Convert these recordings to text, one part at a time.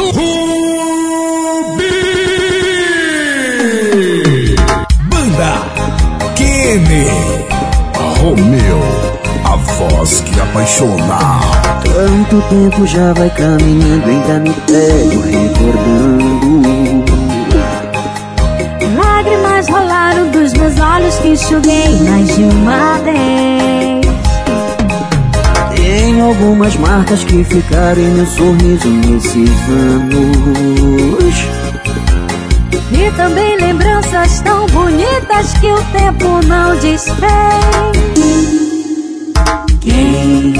Rubi! Banda Kene Romeu, a voz que apaixona. Tanto tempo já vai caminhando, ainda me pego recordando. Lágrimas rolaram dos meus olhos que enxuguei mais de uma vez. Tem algumas marcas que ficaram em meu sorriso nesses anos. E também lembranças tão bonitas que o tempo não desfez. Quem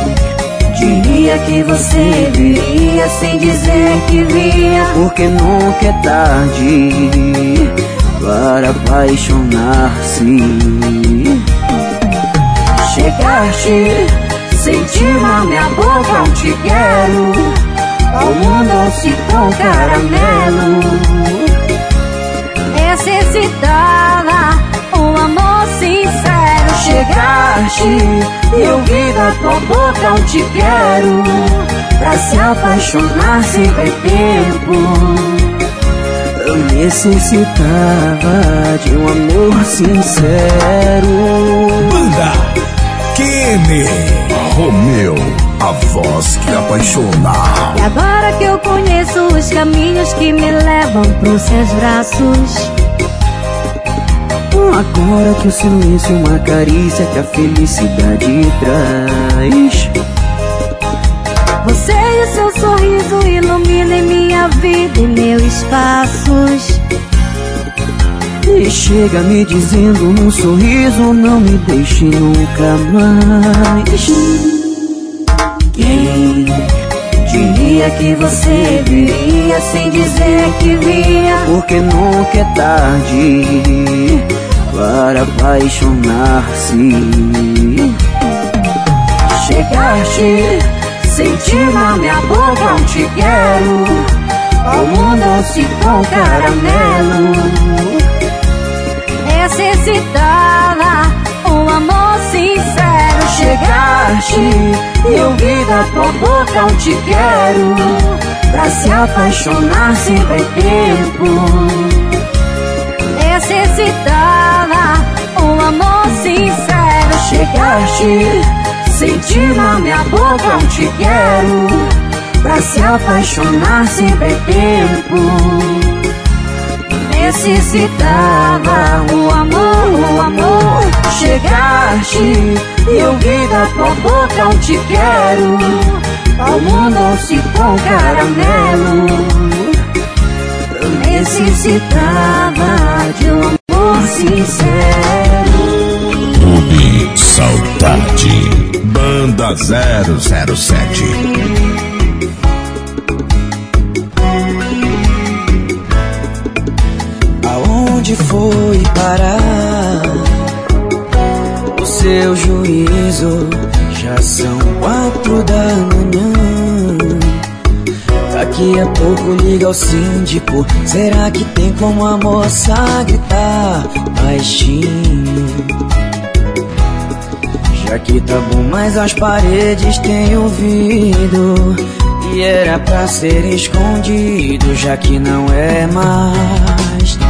diria que você viria sem dizer que vinha? Porque nunca é tarde para apaixonar-se. Chegaste Sentir na minha boca um te quero O mundo se com caramelo. Necessitava um amor sincero Chegaste e eu vi da tua boca um te quero Pra se apaixonar sem ter tempo. Eu necessitava de um amor sincero. Banda Kene Romeu, a voz que apaixona. E agora que eu conheço os caminhos que me levam pros seus braços. Agora que o silêncio é uma carícia que a felicidade traz. Você e o seu sorriso iluminam minha vida e meus espaços. E chega me dizendo num sorriso Não me deixe nunca mais. Quem diria que você viria Sem dizer que vinha? Porque nunca é tarde Para apaixonar-se. Chegaste Sentir na minha boca um te quero. O mundo se com caramelo necessitava um amor sincero. Chegaste e eu vi da tua boca um te quero. Pra se apaixonar sempre é tempo. Necessitava um amor sincero. Chegaste, senti na minha boca um te quero. Pra se apaixonar sempre é tempo necessitava o amor, o amor. Chegaste e eu vi da tua boca um te quero. Ao mundo se com caramelo. Eu necessitava de um amor sincero. Rubi Saudade. Banda 007. Foi parar o seu juízo? Já são quatro da manhã. Daqui a pouco liga o síndico. Será que tem como a moça gritar baixinho? Já que tá bom, mas as paredes têm ouvido. E era pra ser escondido, já que não é mais.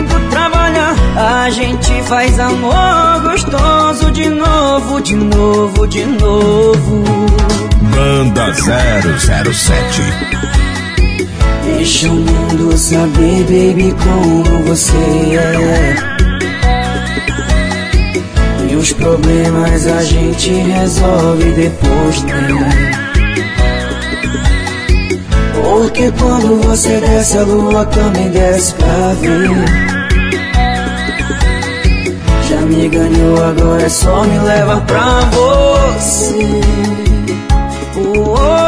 trabalhar, a gente faz amor gostoso de novo, de novo, de novo. Banda 007 Deixa o mundo saber, baby, como você é. E os problemas a gente resolve depois, né? Porque quando você desce, a lua também desce pra ver me ganhou, agora é só me levar pra você. Oh, oh,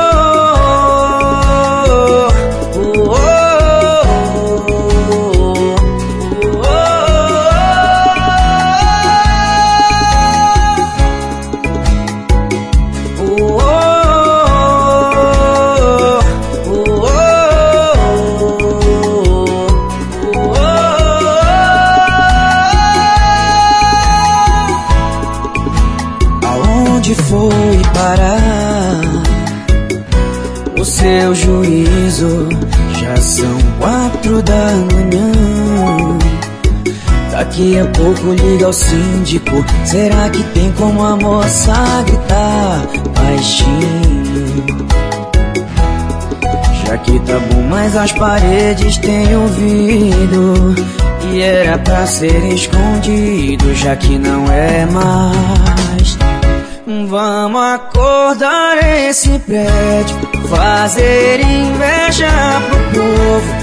A pouco liga ao síndico. Será que tem como a moça gritar baixinho? Já que tá bom, mas as paredes têm ouvido. E era pra ser escondido, já que não é mais. Vamos acordar esse prédio, fazer inveja pro povo.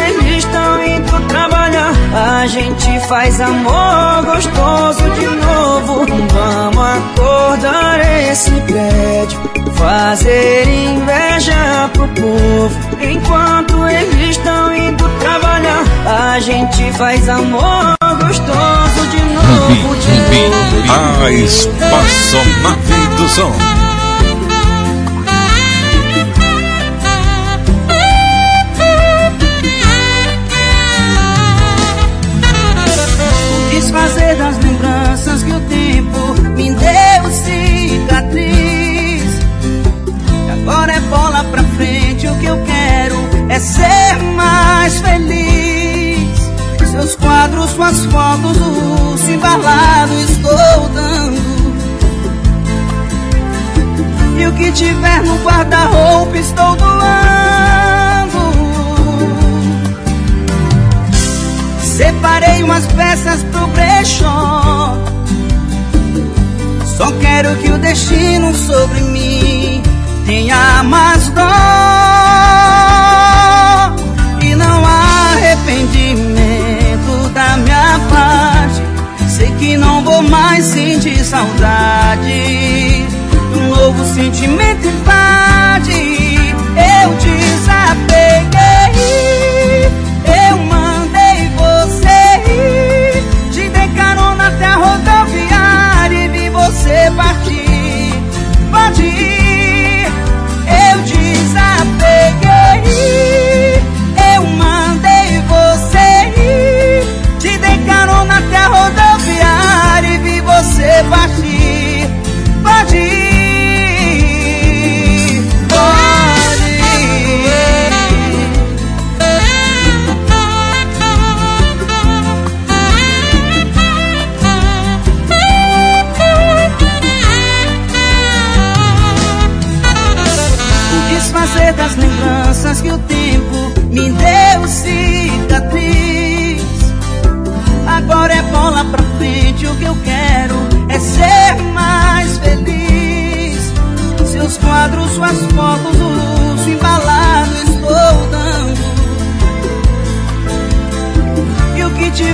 a gente faz amor gostoso de novo. Vamos acordar esse prédio, fazer inveja pro povo. Enquanto eles estão indo trabalhar, a gente faz amor gostoso de novo. De novo. A espaçonave do som. Desfazer das lembranças que o tempo me deu cicatriz. Agora é bola pra frente, o que eu quero é ser mais feliz. Seus quadros, suas fotos, o embalado estou dando. E o que tiver no guarda-roupa estou doando. Separei umas peças pro brechó. Só quero que o destino sobre mim tenha mais dó. E não há arrependimento da minha parte. Sei que não vou mais sentir saudade. Um novo sentimento invade.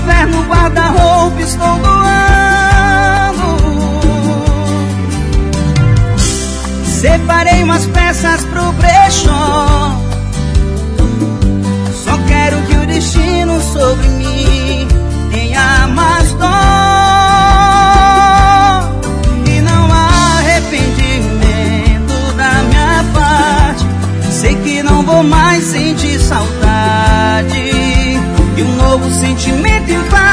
O que tiver no guarda-roupa estou doando. Separei umas peças pro brechó. Só quero que o destino sobre mim tenha mais dó. E não há arrependimento da minha parte. Sei que não vou mais sentir saudade. E um novo sentimento invade.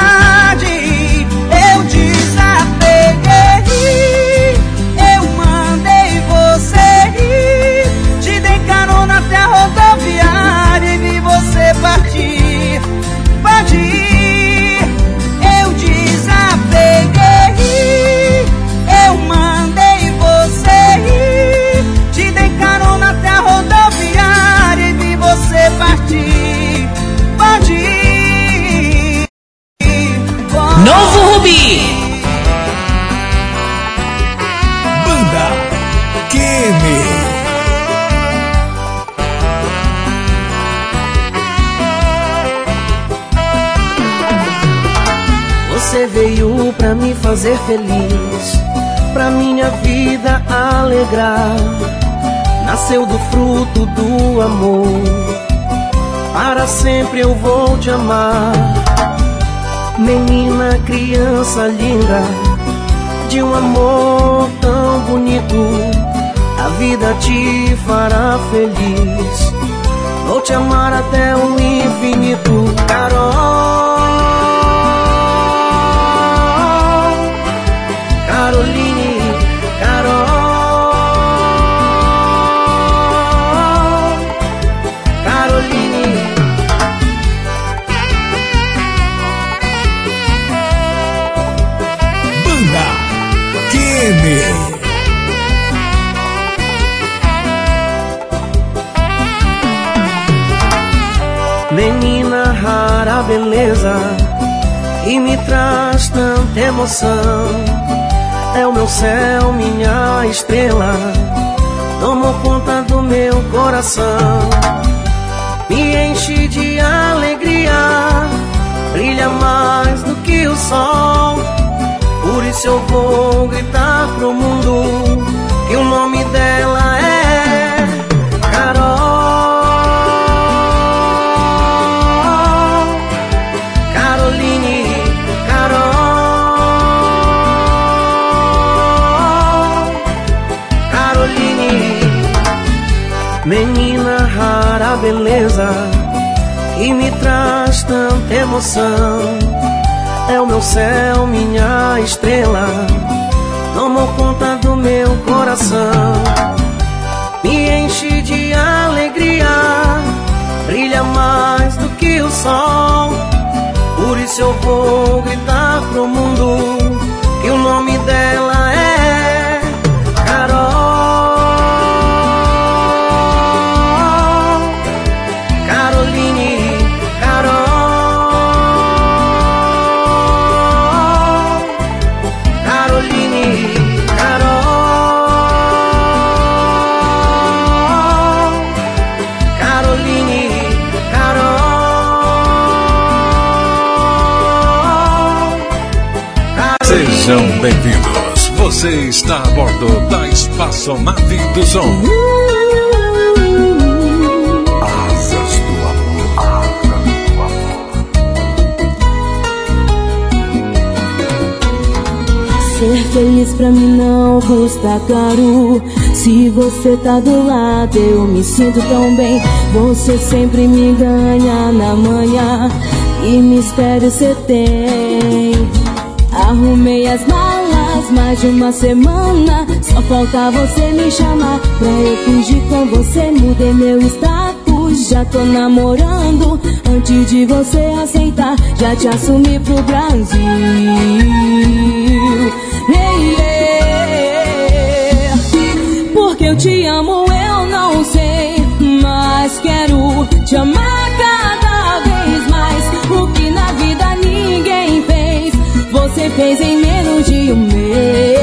Banda. Você veio pra me fazer feliz, pra minha vida alegrar. Nasceu do fruto do amor para sempre eu vou te amar. Menina, criança linda, de um amor tão bonito, a vida te fará feliz. Vou te amar até o infinito, Carol. Beleza e me traz tanta emoção. É o meu céu, minha estrela, tomou conta do meu coração. Me enche de alegria, brilha mais do que o sol. Por isso eu vou gritar pro mundo que o nome dela é beleza que me traz tanta emoção. É o meu céu, minha estrela, tomou conta do meu coração. Me enche de alegria, brilha mais do que o sol. Por isso eu vou gritar pro mundo que o nome Sejam bem-vindos. Você está a bordo da Espaçonave do Som. Asas do Amor. Asas do Amor. Ser feliz pra mim não custa caro. Se você tá do lado, eu me sinto tão bem. Você sempre me ganha na manhã. E mistério você tem. Arrumei as malas mais de uma semana. Só falta você me chamar pra eu fugir com você. Mudei meu status, já tô namorando. Antes de você aceitar, já te assumi pro Brasil. Porque eu te amo, eu não sei. Mas quero te amar cada você fez em menos de um mês.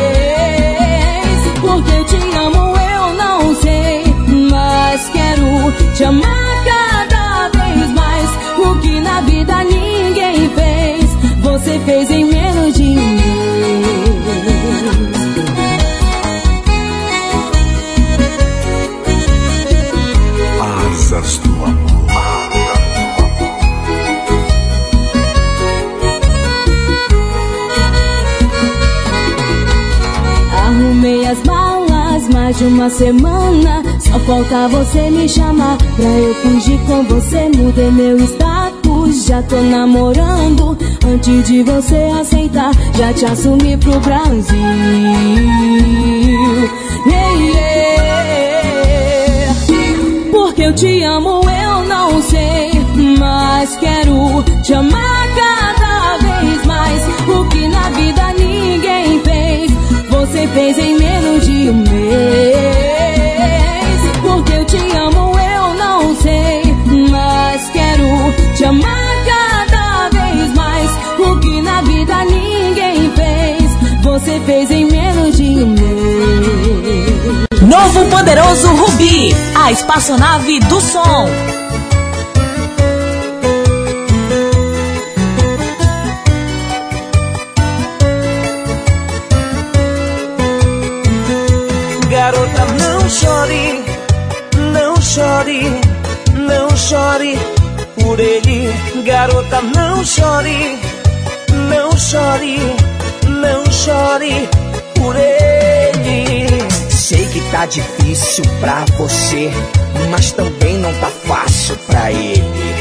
Porque te amo, eu não sei. Mas quero te amar cada vez mais. O que na vida ninguém mais de uma semana. Só falta você me chamar pra eu fugir com você. Mudei meu status, já tô namorando. Antes de você aceitar, já te assumi pro Brasil. Yeah, yeah. Porque eu te amo, eu não sei. Mas quero te amar cada vez mais. O que na vida ninguém você fez em menos de um mês. Porque eu te amo, eu não sei. Mas quero te amar cada vez mais. O que na vida ninguém fez, você fez em menos de um mês. Novo Poderoso Rubi, a espaçonave do som. Por ele. Garota, não chore, não chore, não chore por ele. Sei que tá difícil pra você, mas também não tá fácil pra ele.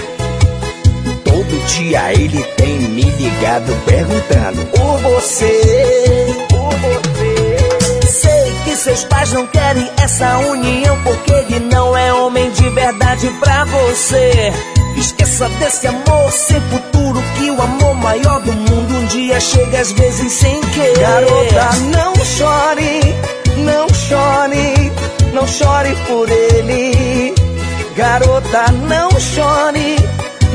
Todo dia ele tem me ligado perguntando por você, por você. Que seus pais não querem essa união porque ele não é homem de verdade pra você. Esqueça desse amor sem futuro que o amor maior do mundo um dia chega às vezes sem querer. Garota, não chore, não chore, não chore por ele. Garota, não chore,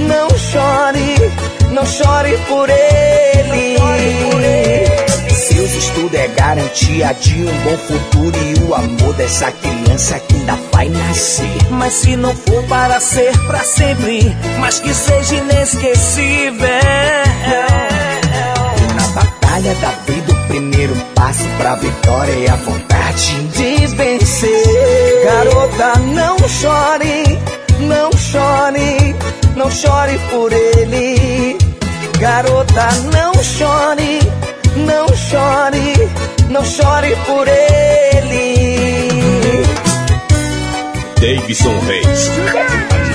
não chore, não chore por ele. Seus estudos é garantia de um bom futuro e o amor dessa criança que ainda vai nascer. Mas se não for para ser pra sempre, mas que seja inesquecível. Na batalha da vida, o primeiro passo pra vitória é a vontade de vencer. Garota, não chore, não chore, não chore por ele. Garota, não chore, não chore, não chore por ele. Davidson Reis.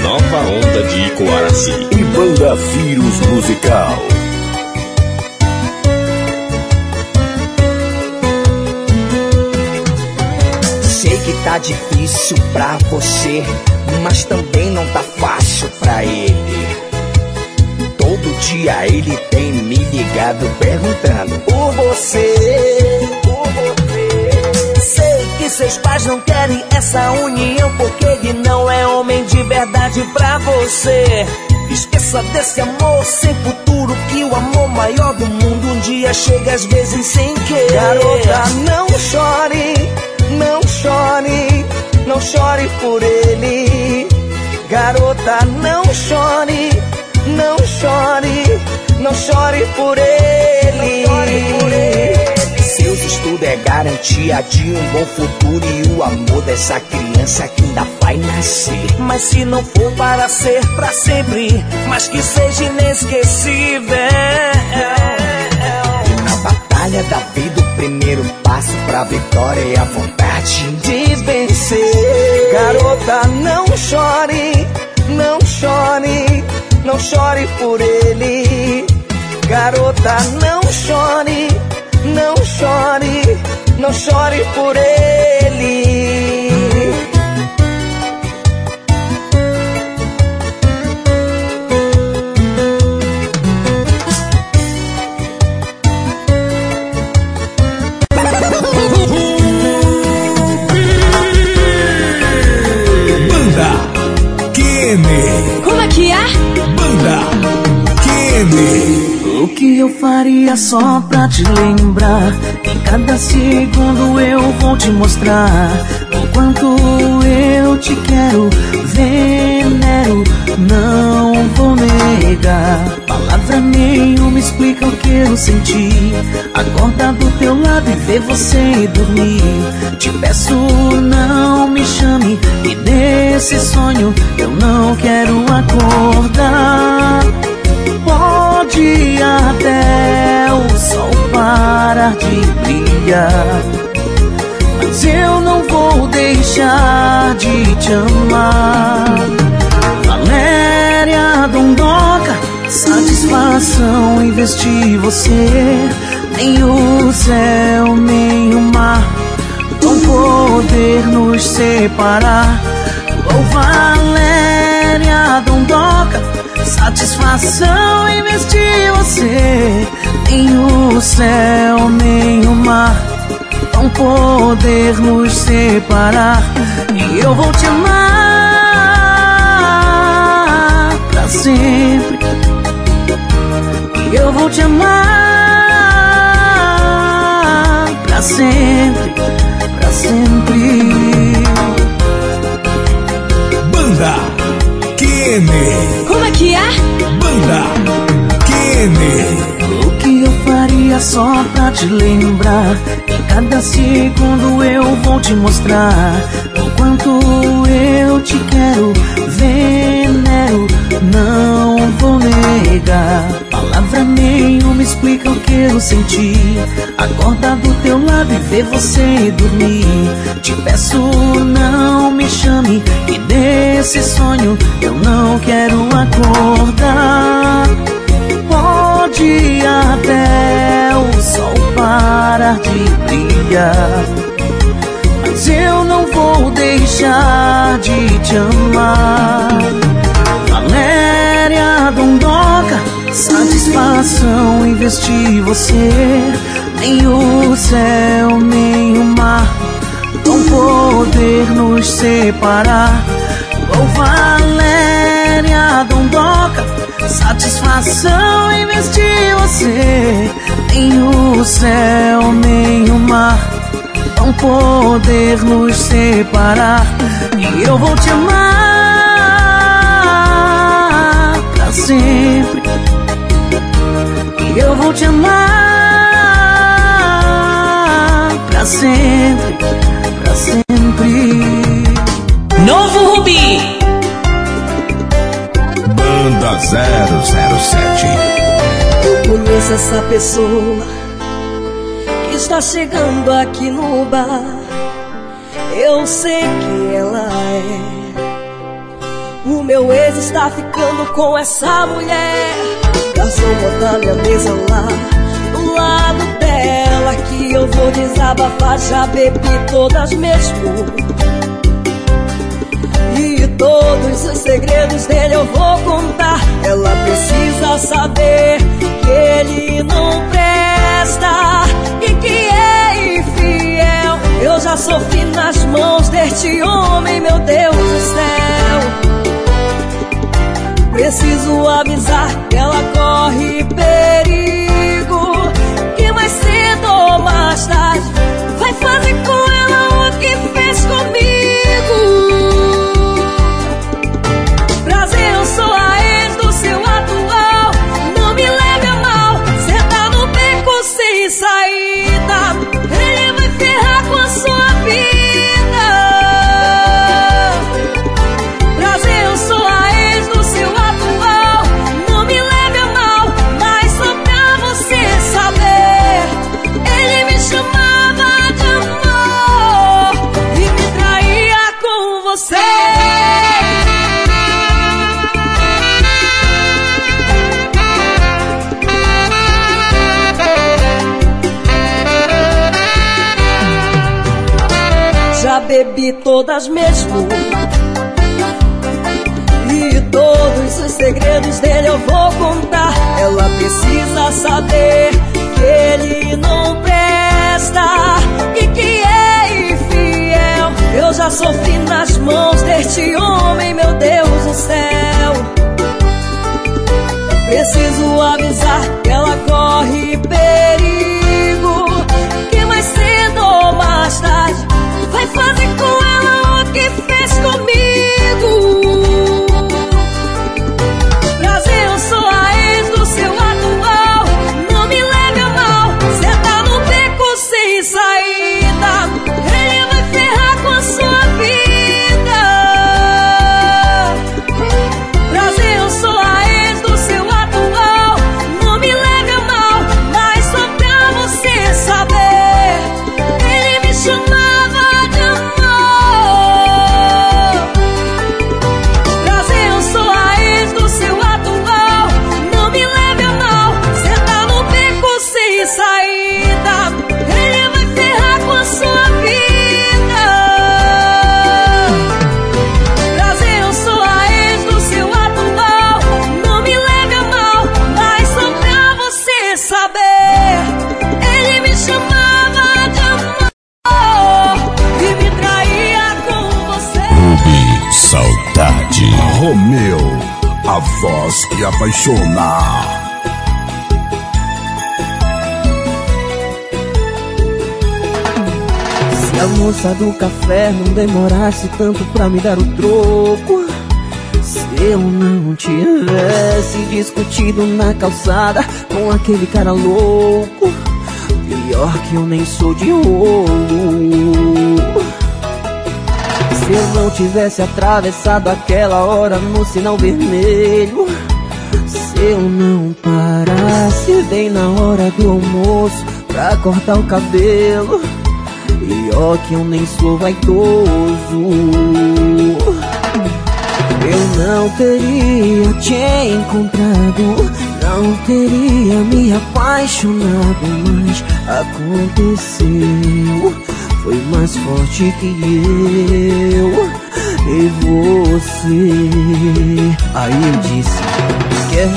Nova onda de Icoaraci. E Banda Vírus Musical. Sei que tá difícil pra você, mas também não tá fácil pra ele. Dia ele tem me ligado perguntando por você, por você. Sei que seus pais não querem essa união porque ele não é homem de verdade pra você. Esqueça desse amor sem futuro que o amor maior do mundo um dia chega às vezes sem querer. Garota, não chore, não chore, não chore por ele. Garota, não chore, não chore, não chore por ele. Seus estudos é garantia de um bom futuro e o amor dessa criança que ainda vai nascer. Mas se não for para ser pra sempre, mas que seja inesquecível. Na batalha da vida, o primeiro passo pra vitória é a vontade de vencer. Garota, não chore, não chore, não chore por ele. Garota, não chore, não chore, não chore por ele. O que eu faria só pra te lembrar? Em cada segundo eu vou te mostrar o quanto eu te quero, venero, não vou negar. Palavra nenhuma explica o que eu senti. Acordar do teu lado e ver você dormir. Te peço, não me chame, e desse sonho eu não quero acordar. Pode até o sol parar de brilhar, mas eu não vou deixar de te amar. Valéria Dondoca, satisfação em vestir você. Nem o céu, nem o mar vão poder nos separar. Oh, Valéria Dondoca, satisfação em vestir você. Nem o céu, nem o mar vão poder nos separar. E eu vou te amar pra sempre. E eu vou te amar pra sempre, só pra te lembrar? Em cada segundo eu vou te mostrar o quanto eu te quero, venero, não vou negar. Palavra nenhuma explica o que eu senti. Acordar do teu lado e ver você dormir. Te peço, não me chame, que desse sonho eu não quero acordar. Pode sol parar de brilhar. Mas eu não vou deixar de te amar. Valéria Dondoca, satisfação em vestir você. Nem o céu, nem o mar vão poder nos separar. Oh, Valéria Dondoca, satisfação em vestir você. Nem o céu, nem o mar vão poder nos separar. E eu vou te amar pra sempre. E eu vou te amar pra sempre, pra sempre. Novo Rubi. Banda 007. Essa pessoa que está chegando aqui no bar. Eu sei que ela é. O meu ex está ficando com essa mulher. Garçom, bota minha mesa lá do lado dela. Que eu vou desabafar. Já bebi todas mesmo. E todos os segredos dele eu vou contar. Ela precisa saber ele não presta e que é infiel. Eu já sofri nas mãos deste homem, meu Deus do céu. Preciso avisar que ela corre perigo. Que mais cedo ou mais tarde vai fazer com sofri nas mãos deste homem, meu Deus do céu. Preciso avisar que ela corre voz que apaixona. Se a moça do café não demorasse tanto pra me dar o troco Se eu não tivesse discutido na calçada com aquele cara louco Pior que eu nem sou de ouro Se eu não tivesse atravessado aquela hora no sinal vermelho Se eu não parasse bem na hora do almoço Pra cortar o cabelo E ó que eu nem sou vaidoso Eu não teria te encontrado Não teria me apaixonado Mas aconteceu foi mais forte que eu e você. Aí eu disse: Quer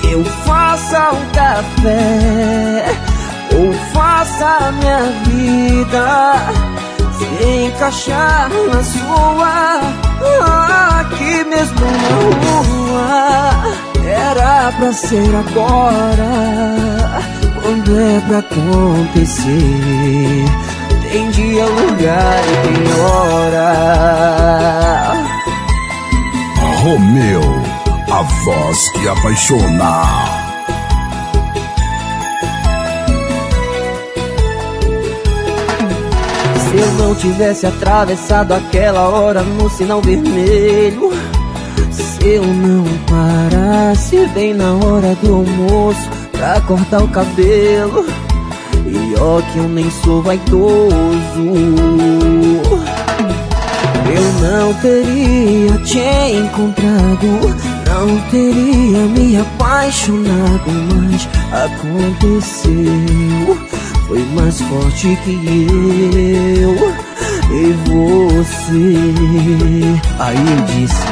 que eu faça um café ou faça minha vida se encaixar na sua? Aqui mesmo na rua. Era pra ser agora, quando é pra acontecer tem dia, lugar e tem hora. Romeu, a voz que apaixona. Se eu não tivesse atravessado aquela hora no sinal vermelho Se eu não parasse bem na hora do almoço Pra cortar o cabelo e ó que eu nem sou vaidoso. Eu não teria te encontrado Não teria me apaixonado Mas aconteceu. Foi mais forte que eu e você. Aí eu disse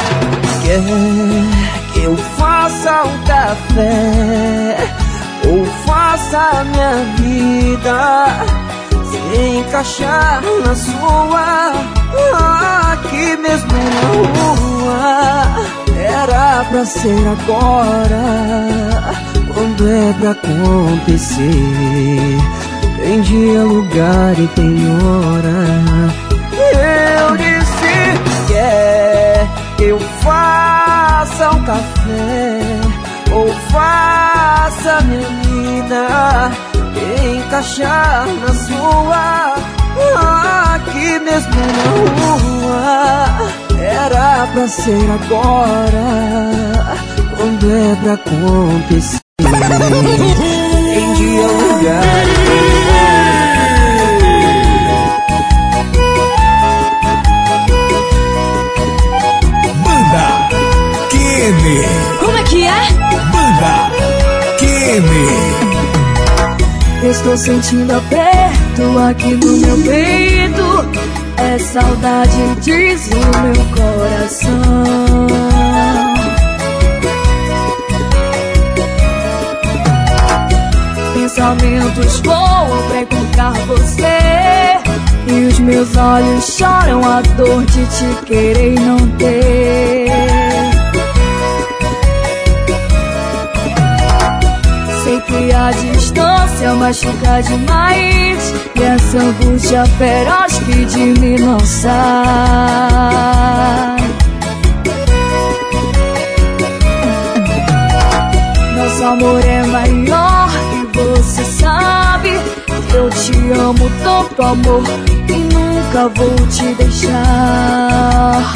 Quer que eu faça um café? Ou faça minha vida se encaixar na sua. Aqui mesmo na rua Era pra ser agora Quando é pra acontecer. Tem dia, lugar e tem hora. Eu disse que é que eu faça um café ou faça vida encaixar na sua. Aqui mesmo na rua. Era pra ser agora Quando é pra acontecer. Em dia, lugar? Banda Kenny Estou sentindo aperto aqui no meu peito. É saudade, diz o meu coração. Pensamentos voam pra encontrar você. E os meus olhos choram a dor de te querer e não ter que a distância machuca demais. E essa angústia feroz que de mim não sai. Nosso amor é maior e você sabe. Eu te amo tanto amor e nunca vou te deixar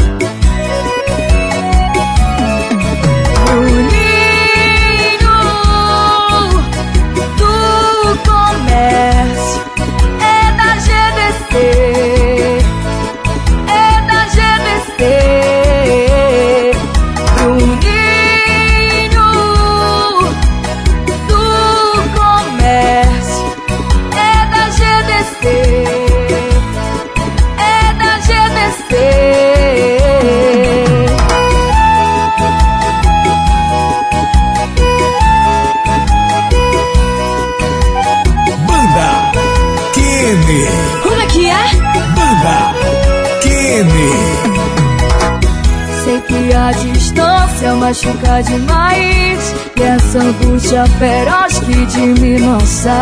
machuca demais. E essa angústia feroz que de mim não sai.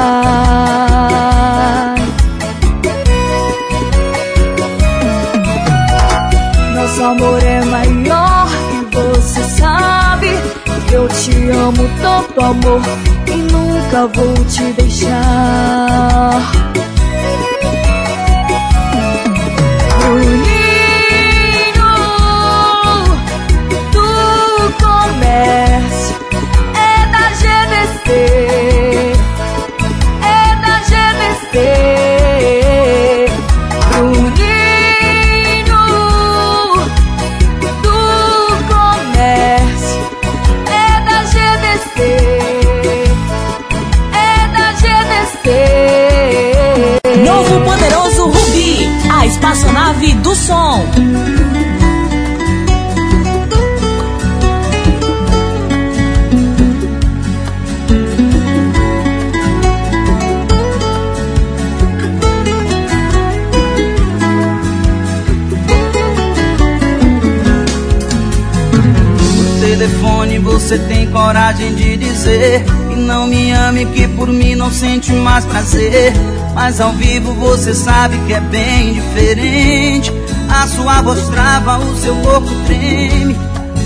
Nosso amor é maior e você sabe. Que eu te amo tanto amor E nunca vou te deixar. Bonito você tem coragem de dizer Que não me ame, que por mim não sente mais prazer. Mas ao vivo você sabe que é bem diferente. A sua voz trava, o seu corpo treme.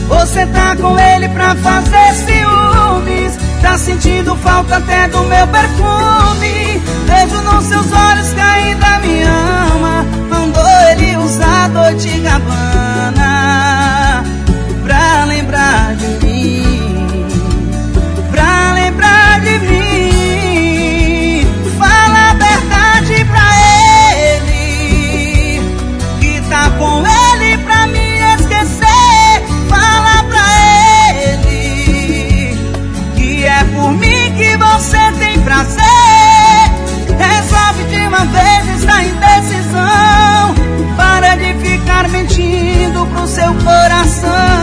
Você tá com ele pra fazer ciúmes. Tá sentindo falta até do meu perfume. Vejo nos seus olhos que ainda me ama. Mandou ele usar Dolce Gabbana Pra lembrar seu coração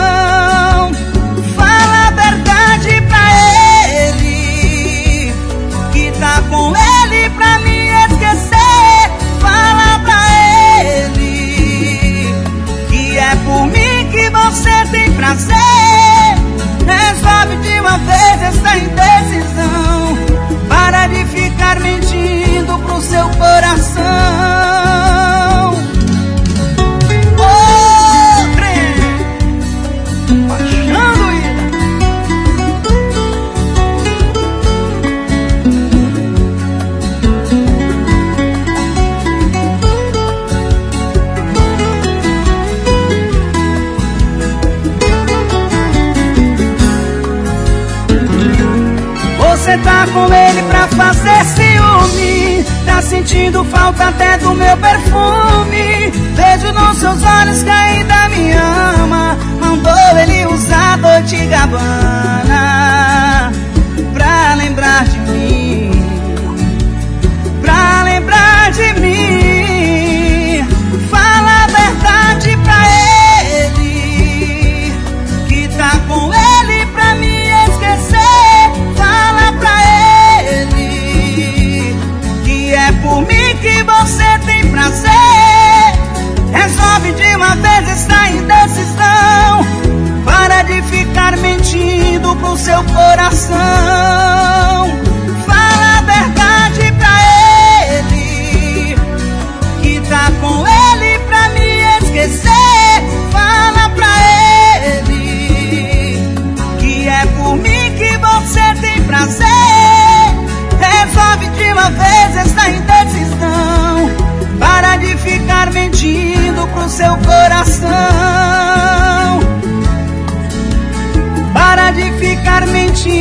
falta até do meu perfume. Vejo nos seus olhos que ainda me ama. Mandou ele usar Dolce Gabbana seu coração. Fala a verdade pra ele Que tá com ele pra me esquecer. Fala pra ele Que é por mim que você tem prazer. Resolve de uma vez essa indecisão. Para de ficar mentindo pro seu coração de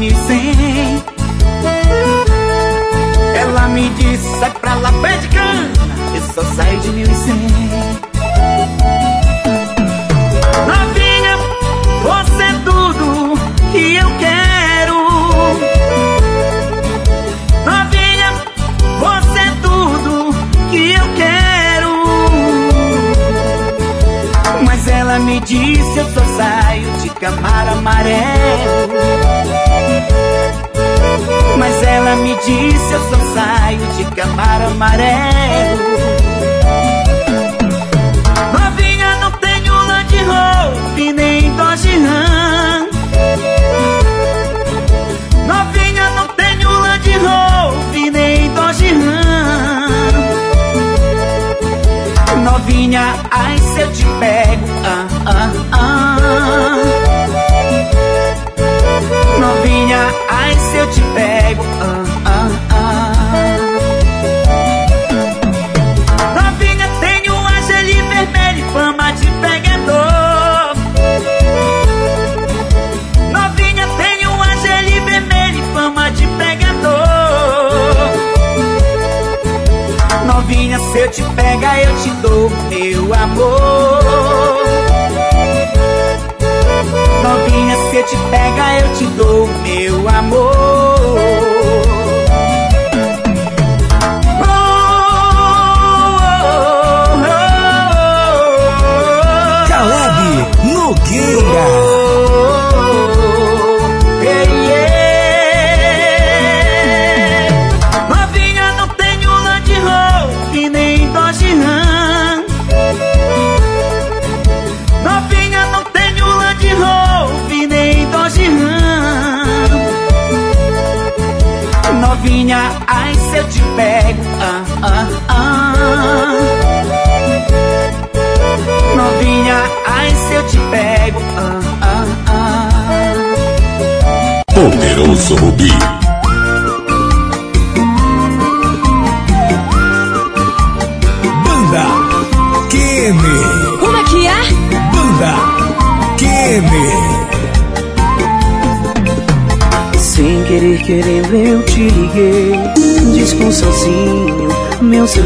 1100. Ela me disse é pra lá pé de cana, eu só saio de 1100. Novinha,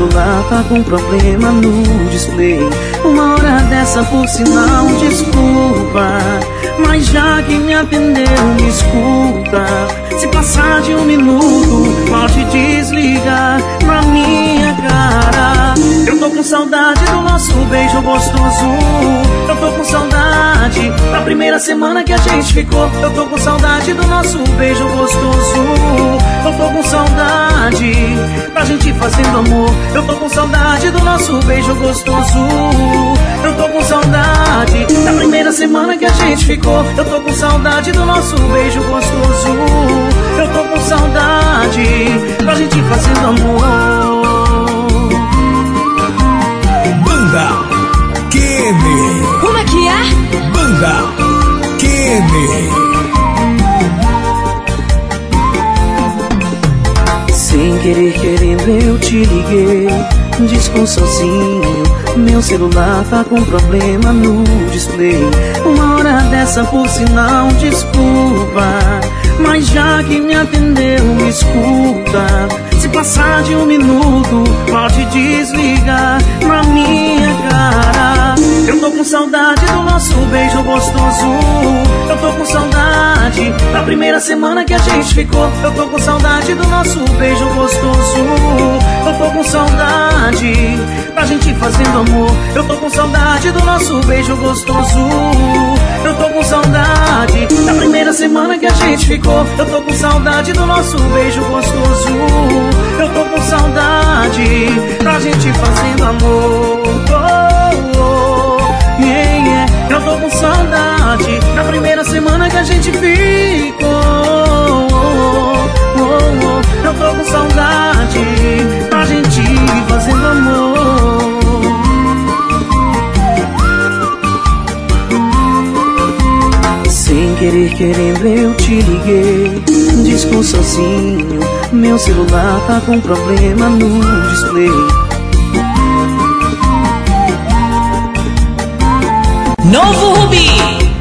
celular tá com problema no display. Uma hora dessa por sinal, desculpa. Mas já que me atendeu, me escuta. Se passar de um minuto, pode desligar na minha cara Eu tô com saudade do nosso beijo gostoso. Eu tô com saudade da primeira semana que a gente ficou. Eu tô com saudade do nosso beijo gostoso. Eu tô com saudade da gente fazendo amor. Eu tô com saudade do nosso beijo gostoso. Eu tô com saudade da primeira semana que a gente ficou. Eu tô com saudade do nosso beijo gostoso. Eu tô com saudade da gente fazendo amor Banda Kene. Como é que é? Banda Kene. Sem querer, querendo, eu te liguei. Disco sozinho, meu celular tá com problema no display. Uma hora dessa, por sinal, desculpa. Mas já que me atendeu, me escuta. Passar de um minuto, pode desligar na minha cara. Eu tô com saudade do nosso beijo gostoso. Eu tô com saudade da primeira semana que a gente ficou. Eu tô com saudade do nosso beijo gostoso. Eu tô com saudade da gente fazendo amor. Eu tô com saudade do nosso beijo gostoso. Eu tô com saudade da primeira semana que a gente ficou. Eu tô com saudade do nosso beijo gostoso. Eu tô com saudade da gente fazendo amor. Eu tô com saudade da primeira semana que a gente ficou. Eu tô com saudade da gente fazendo amor. Sem querer, querendo, eu te liguei. Disco sozinho, meu celular tá com problema no display. Novo Rubi.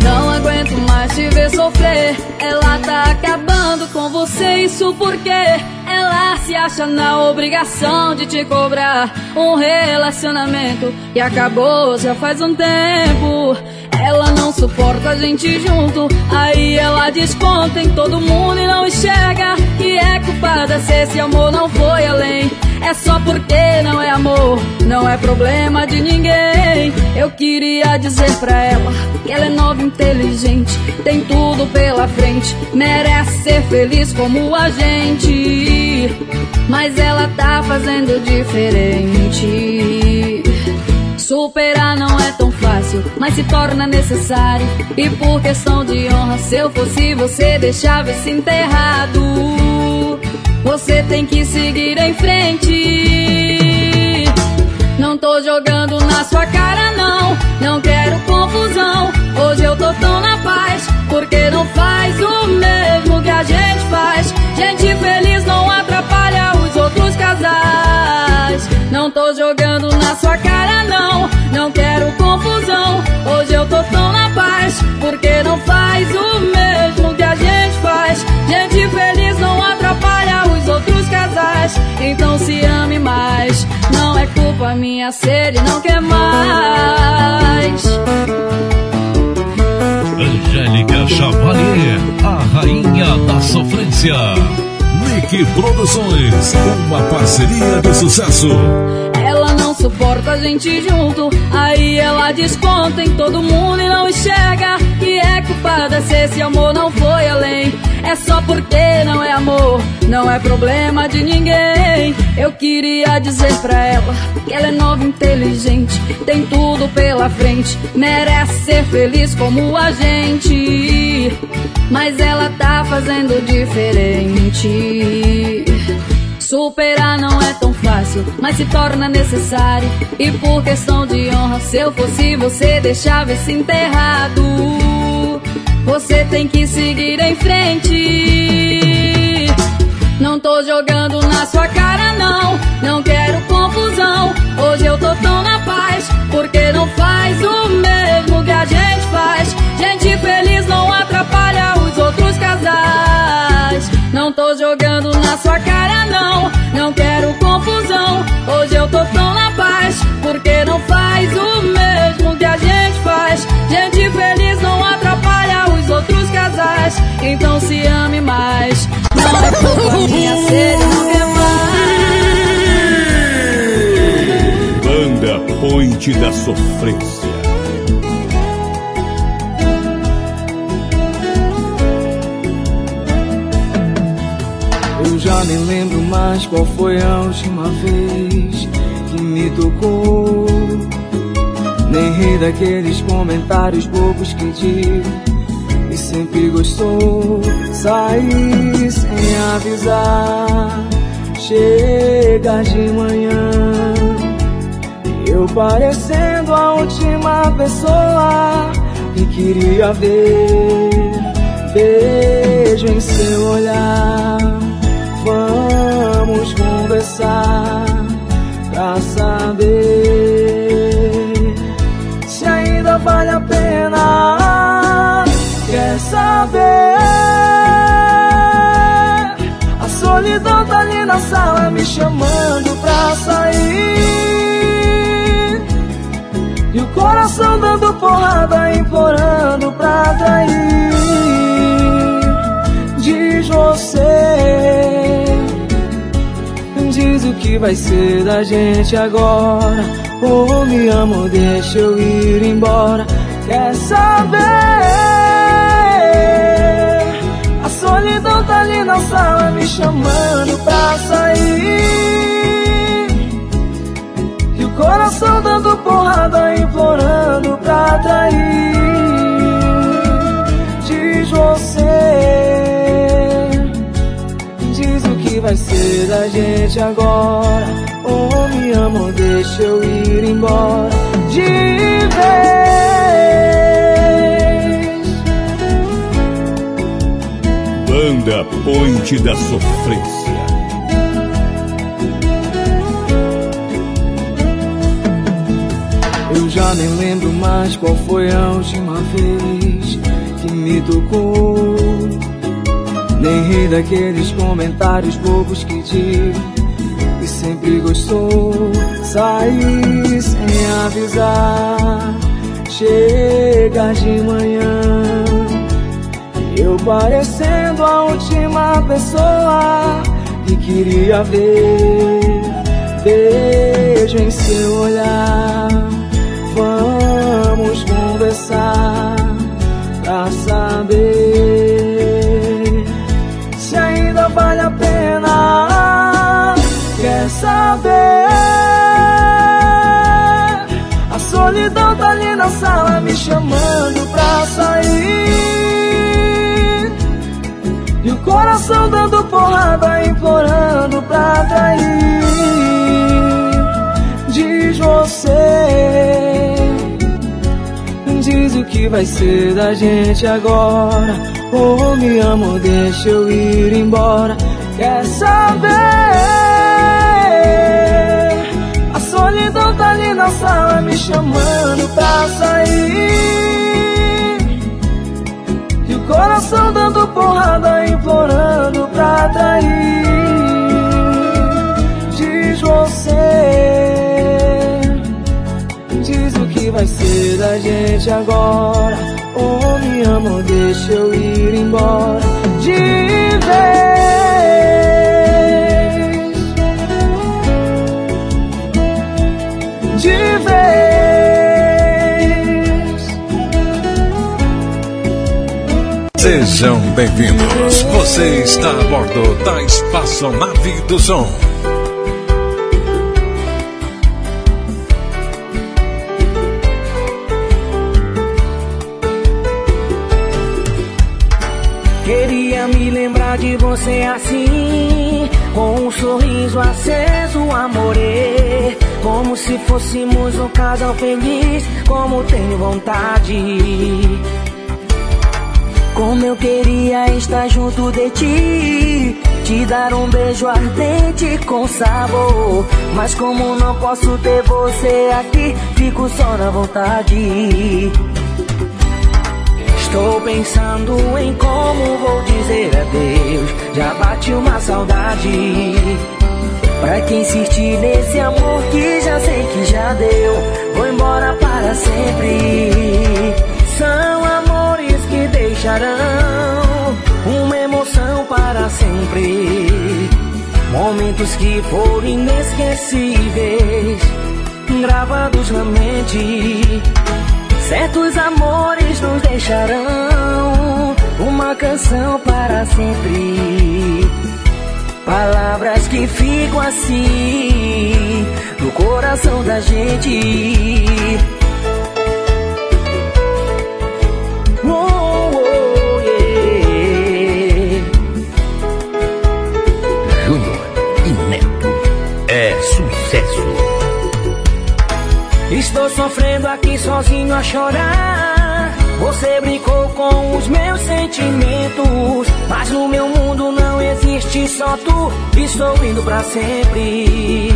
Não aguento mais te ver sofrer. Ela tá acabando com você, isso porque ela se acha na obrigação de te cobrar um relacionamento que acabou já faz um tempo. Ela não suporta a gente junto, aí ela desconta em todo mundo e não enxerga que é culpada se esse amor não foi além. É só porque não é amor, não é problema de ninguém. Eu queria dizer pra ela que ela é nova, inteligente, tem tudo pela frente, merece ser feliz como a gente. Mas ela tá fazendo diferente. Superar não é tão fácil, mas se torna necessário. E por questão de honra, se eu fosse você, deixava esse enterrado. Você tem que seguir em frente. Não tô jogando na sua cara, não. Não quero confusão. Hoje eu tô tão na paz. Porque não faz o mesmo que a gente faz. Gente feliz não atrapalha os outros casais. Não tô jogando na sua cara, não. Não quero confusão. Hoje eu tô tão na paz. Porque não faz o mesmo com a minha sede não quer mais. Angélica Chavalier, a rainha da sofrência. Nick Produções, uma parceria de sucesso. Suporta a gente junto, aí ela desconta em todo mundo e não enxerga que é culpada se esse amor não foi além. É só porque não é amor, não é problema de ninguém. Eu queria dizer pra ela que ela é nova, inteligente, tem tudo pela frente, merece ser feliz como a gente. Mas ela tá fazendo diferente. Superar não é tão fácil, mas se torna necessário. E por questão de honra, se eu fosse você, deixava esse enterrado. Você tem que seguir em frente. Não tô jogando na sua cara, não. Não quero confusão. Hoje eu tô tão na paz. Porque não faz o mesmo que a gente faz. Gente feliz não atrapalha os outros casais. Não tô jogando na sua cara, não. Sofrência. Eu já nem lembro mais qual foi a última vez que me tocou. Nem ri daqueles comentários bobos que digo e sempre gostou. Sair sem avisar, chega de manhã. Eu a última pessoa que queria ver. Beijo em seu olhar. Vamos conversar pra saber se ainda vale a pena. Quer saber? A solidão tá ali na sala me chamando pra sair. E o coração dando porrada, implorando pra trair. Diz você, diz o que vai ser da gente agora. Oh, me amo, deixa eu ir embora. Quer saber? A solidão tá ali na sala me chamando pra sair. E o coração dando porrada, implorando pra trair. Diz você, diz o que vai ser da gente agora. Oh, me amo, deixa eu ir embora de vez. Banda Ponte da Sofrência. Nem lembro mais qual foi a última vez que me tocou. Nem ri daqueles comentários bobos que digo e sempre gostou. Sair sem avisar, chega de manhã. Eu parecendo a última pessoa que queria ver. Beijo em seu olhar. Conversar pra saber se ainda vale a pena. Quer saber? A solidão tá ali na sala me chamando pra sair. E o coração dando porrada, implorando pra trair. Diz você, o que vai ser da gente agora. Oh, me amo, deixa eu ir embora. Quer saber? A solidão tá ali na sala me chamando pra sair. E o coração dando porrada, implorando pra trair. Diz você, vai ser da gente agora? Oh, me amor, deixa eu ir embora de vez. De vez. Sejam bem-vindos. Você está a bordo da Espaçonave do Som. De você assim, com um sorriso aceso, amore, como se fôssemos um casal feliz, como tenho vontade. Como eu queria estar junto de ti, te dar um beijo ardente com sabor. Mas como não posso ter você aqui, fico só na vontade. Estou pensando em como vou dizer adeus. Já bate uma saudade. Pra que insistir nesse amor que já sei que já deu? Vou embora para sempre. São amores que deixarão uma emoção para sempre. Momentos que foram inesquecíveis, gravados na mente. Certos amores nos deixarão uma canção para sempre. Palavras que ficam assim no coração da gente. Estou sofrendo aqui sozinho a chorar. Você brincou com os meus sentimentos. Mas no meu mundo não existe só tu. Estou indo pra sempre.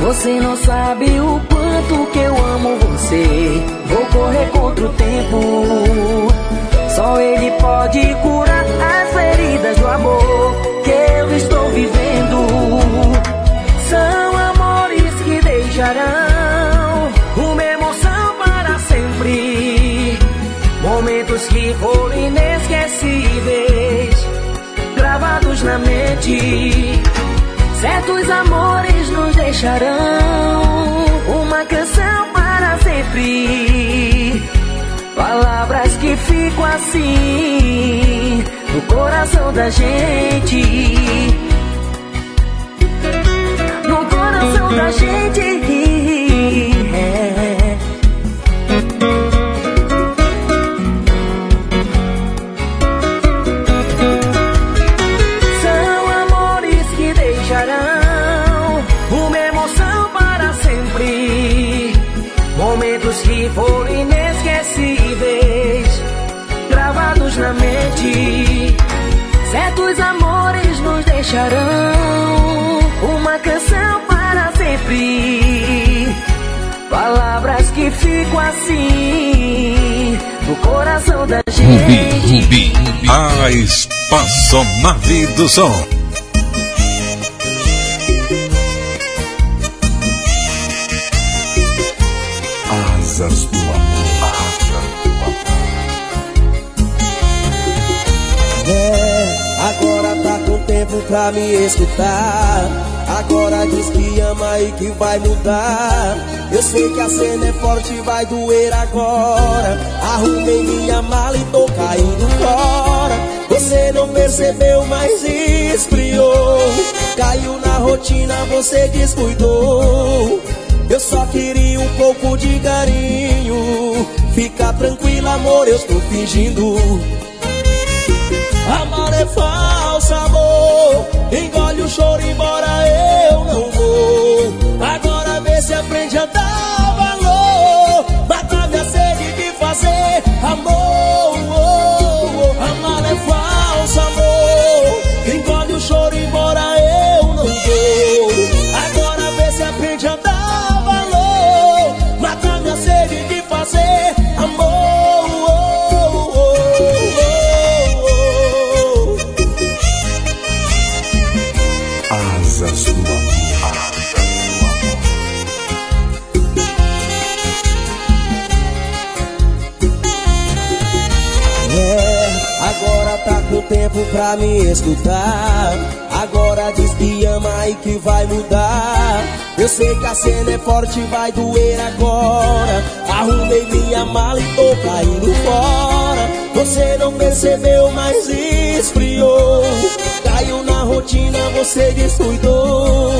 Você não sabe o quanto que eu amo você. Vou correr contra o tempo. Só ele pode curar as feridas do amor que eu estou vivendo. Deixarão uma emoção para sempre. Momentos que foram inesquecíveis, gravados na mente. Certos amores nos deixarão uma canção para sempre. Palavras que ficam assim no coração da gente. No coração da gente. Que ficam assim no coração da gente. Rubi, a Espaçonave do Som. Asas do amor. É, agora tá com tempo pra me escutar. Agora diz que ama e que vai mudar. Eu sei que a cena é forte vai doer agora. Arrumei minha mala e tô caindo fora. Você não percebeu, mas esfriou. Caiu na rotina, você descuidou. Eu só queria um pouco de carinho. Fica tranquila, amor, eu estou fingindo. Amar é falso, amor. Engole o choro, embora eu não aprende a dar valor. Mata minha sede de fazer amor. Amar é falso, amor. Pra me escutar. Agora diz que ama e que vai mudar. Eu sei que a cena é forte, vai doer agora. Arrumei minha mala e tô caindo fora. Você não percebeu, mas esfriou. Caiu na rotina, você descuidou.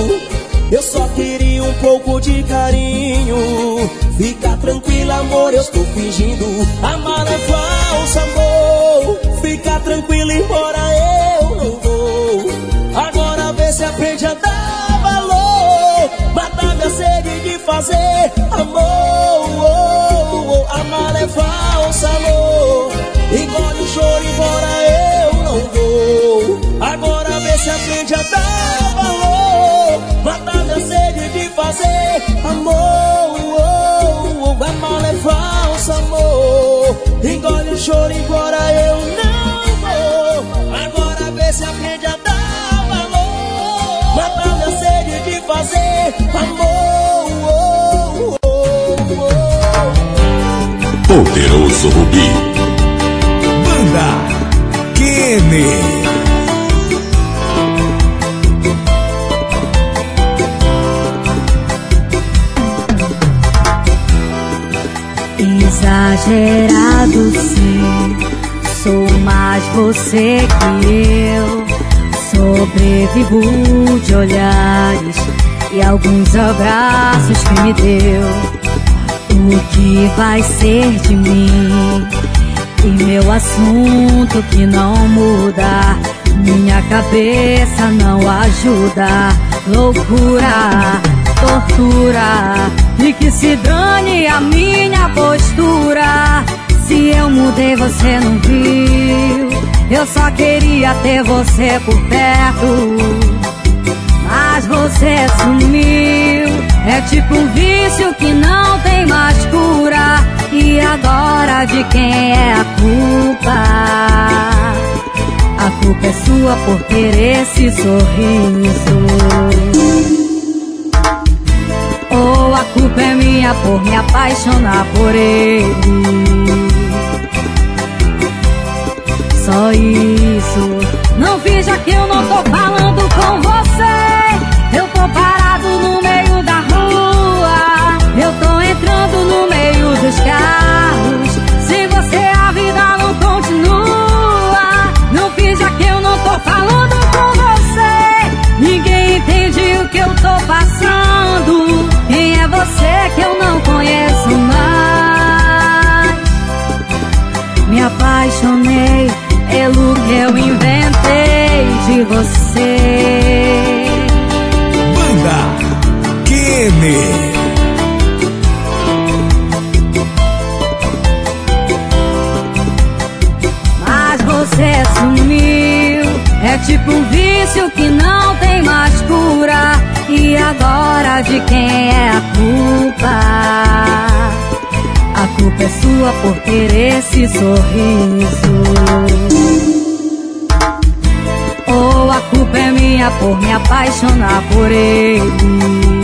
Eu só queria um pouco de carinho. Fica tranquila, amor, eu estou fingindo. Amar é falso, amor. Fica tranquila, embora eu não vou. Agora vê se aprende a dar valor. Matar minha sede de fazer amor. Oh, oh. Amar é falso, amor. Engole o choro, embora eu não vou. Agora vê se aprende a dar valor. Matar minha sede de fazer amor. Oh, oh. Amar é falso, amor. Engole o choro, embora eu não Poderoso Rubi. Banda Kenny. Exagerado sim, sou mais você que eu. Sobrevivo de olhares e alguns abraços que me deu. O que vai ser de mim? E meu assunto que não muda. Minha cabeça não ajuda. Loucura, tortura. E que se dane a minha postura. Se eu mudei, você não viu. Eu só queria ter você por perto. Você sumiu. É tipo um vício que não tem mais cura. E agora de quem é a culpa? A culpa é sua por ter esse sorriso. Ou a culpa é minha por me apaixonar por ele. Só isso. Não finja que eu não tô falando com você. Eu tô parado no meio da rua. Eu tô entrando no meio dos carros. Sem você a vida não continua. Não finja que eu não tô falando com você. Ninguém entende o que eu tô passando. Quem é você que eu não conheço mais? Me apaixonei pelo que eu inventei de você. Mas você sumiu. É tipo um vício que não tem mais cura. E agora de quem é a culpa? A culpa é sua por ter esse sorriso. Ou a culpa é minha por me apaixonar por ele.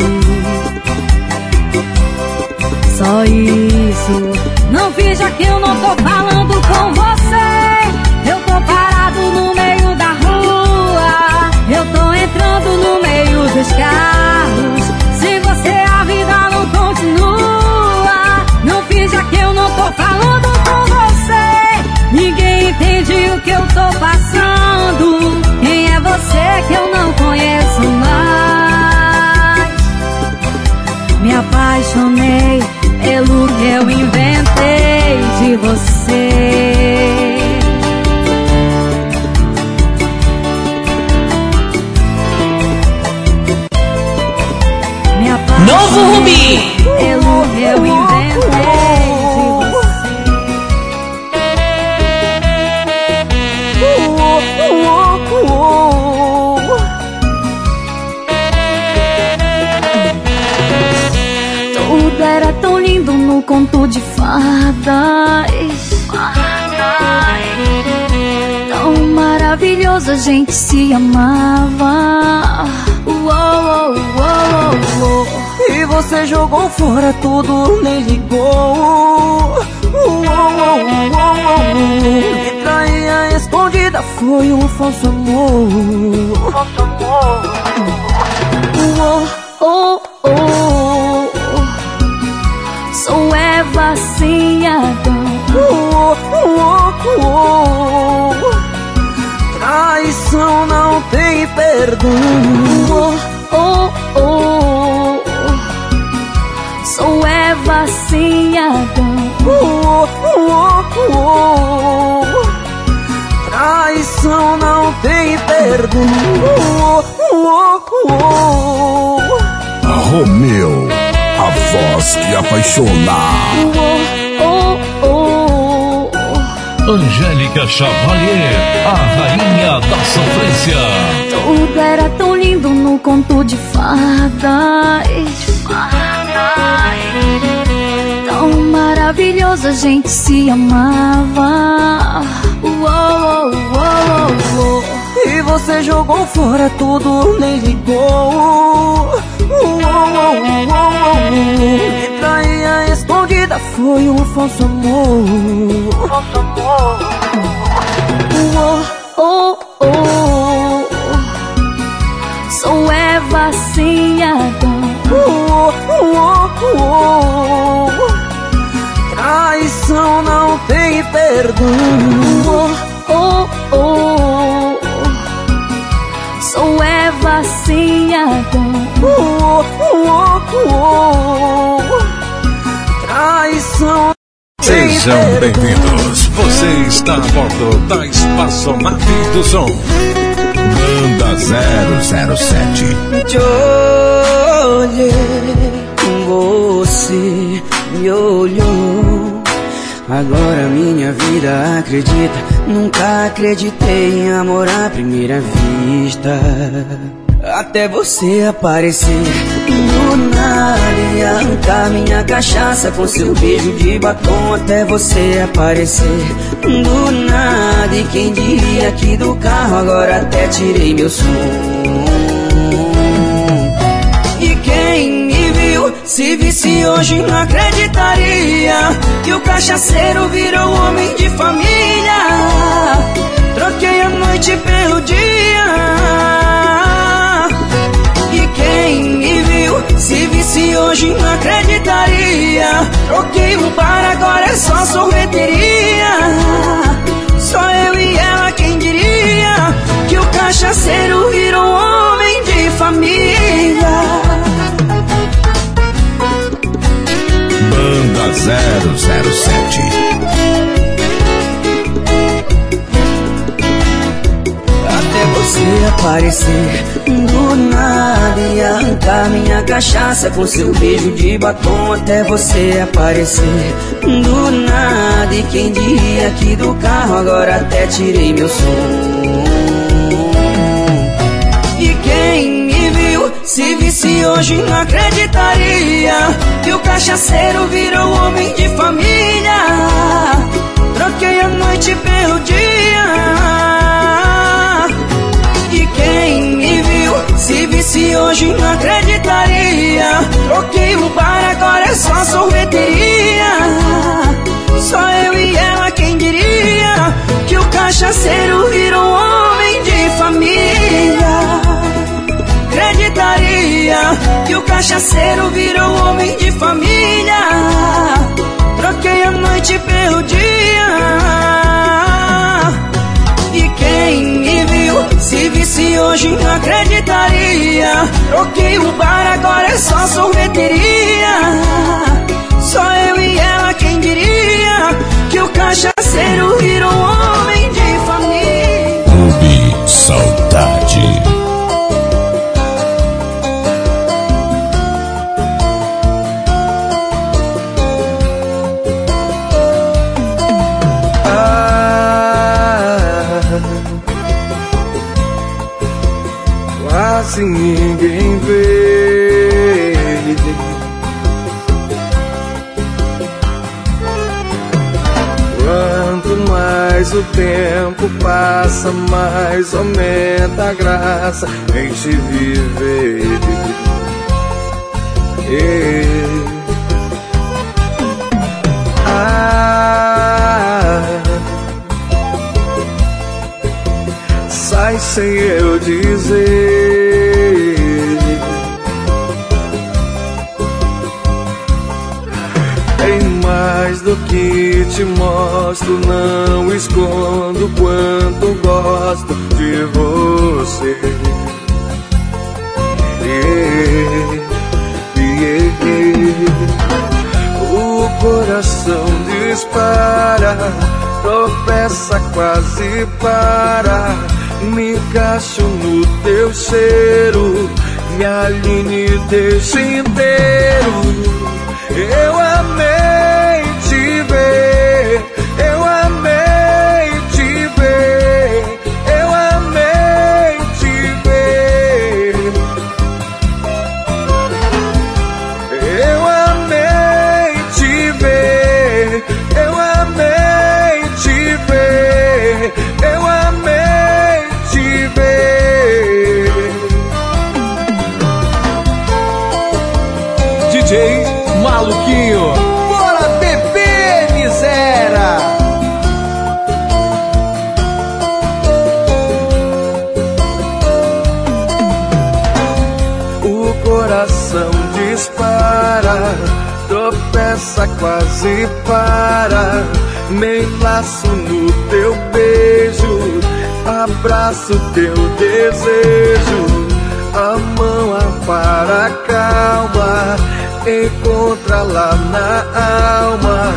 Só isso. Não finja que eu não tô falando com você. Eu tô parado no meio da rua. Eu tô entrando no meio dos carros. Sem você a vida não continua. Não finja que eu não tô falando com você. Ninguém entende o que eu tô passando. Quem é você que eu não conheço mais? Me apaixonei pelo que eu inventei de você. Novo Rubi. pelo que eu inventei conto de fadas. Tão maravilhoso, a gente se amava. Uou, uou, uou. E você jogou fora tudo, nem ligou. Me traía escondida foi um falso amor. Falso amor. Perdão. Oh, oh, oh. Sou Eva sem Adão. Oh, oh, oh, oh. Traição não tem perdão. Oh, oh, oh, oh. Romeu, a voz que apaixona. Oh, oh. Angélica Chavalier, a rainha da sofrência. Tudo era tão lindo no conto de fadas. Tão maravilhoso, a gente se amava. Uou, uou, uou, uou. E você jogou fora tudo, nem ligou. Uou, uou, uou, uou. E traía escondida foi um falso amor. Falso amor. Uou, oh, oh. Sou Eva sem Adão. Oh, oh, oh. Traição não tem perdão. Oh, oh, oh. Sou Eva sem Adão. Oh, oh, oh. Sejam bem-vindos. Você está a bordo da Espaçonave do Som. Banda 007. Te olhei, você me olhou. Agora minha vida acredita. Nunca acreditei em amor à primeira vista. Até você aparecer do nada e arrancar minha cachaça com seu beijo de batom. Até você aparecer do nada e quem diria aqui do carro agora até tirei meu som. E quem me viu se visse hoje não acreditaria que o cachaceiro virou homem de família. Troquei a noite pelo dia. Quem me viu se visse hoje não acreditaria. Troquei um bar, agora é só sorveteria. Só eu e ela, quem diria que o cachaceiro virou homem de família. Banda 007. Você aparecer do nada e arrancar minha cachaça com seu beijo de batom. Até você aparecer do nada e quem diria aqui do carro agora até tirei meu som. E quem me viu se visse hoje não acreditaria que o cachaceiro virou homem de família. Troquei a noite pelo dia. Que o cachaceiro virou homem de família. Troquei a noite pelo dia. E quem me viu se visse hoje não acreditaria. Troquei o bar, agora é só sorveteria. Só eu e ela, quem diria que o cachaceiro tempo passa, mais aumenta a graça em te viver. Ah, sai sem eu dizer. Do que te mostro, não escondo quanto gosto de você. O coração dispara, tropeça quase para. Me encaixo no teu cheiro, me alinhe deixa inteiro. Eu amei quase para. Me enlaço no teu beijo, abraço teu desejo. A mão apara a calma, encontra lá na alma.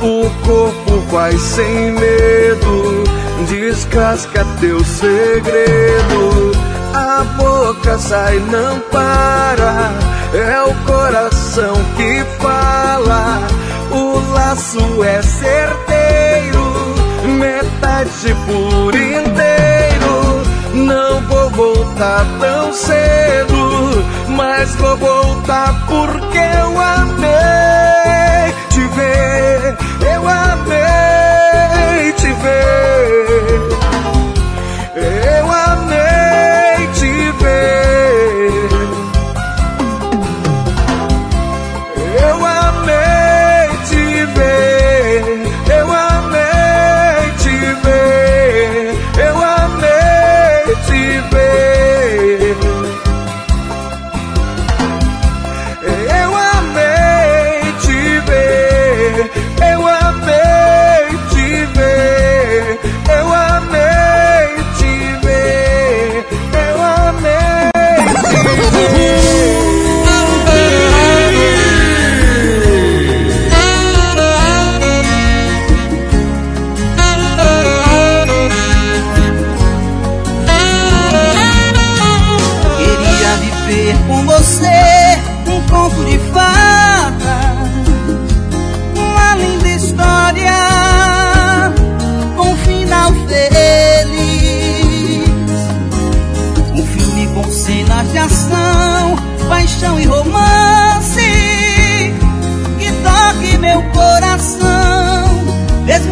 O corpo vai sem medo, descasca teu segredo. A boca sai, não para. É o coração que fala. O laço é certeiro, metade por inteiro. Não vou voltar tão cedo, mas vou voltar porque eu amei te ver. Eu amei te ver. Eu amei